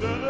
da da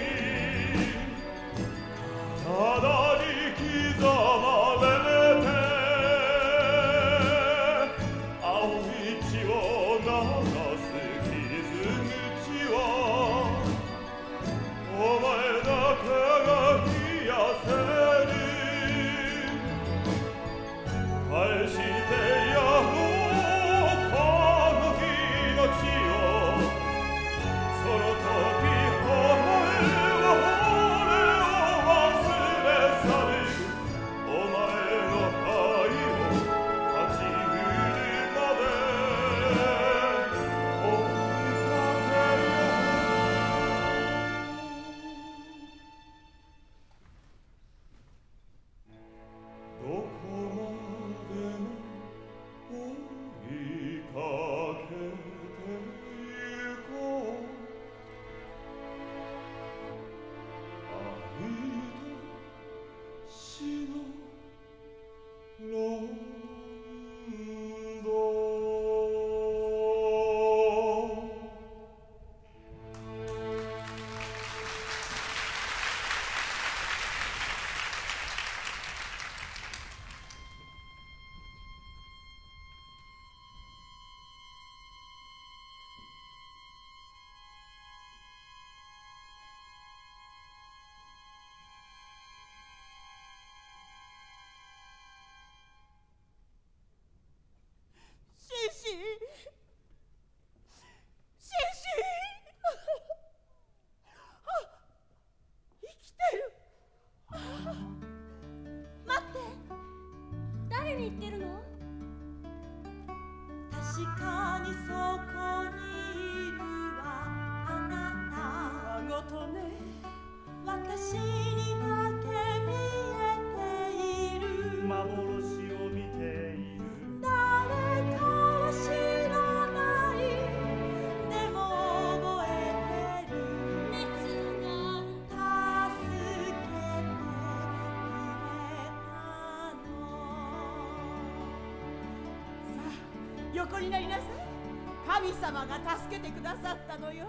言ってるの？確かにそこ横になりなさい。神様が助けてくださったのよ。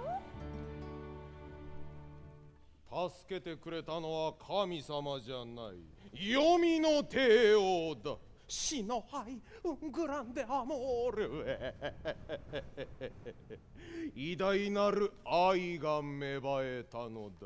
助けてくれたのは神様じゃない。黄泉の帝王だ。死の灰グランデアモール偉大なる愛が芽生えたのだ。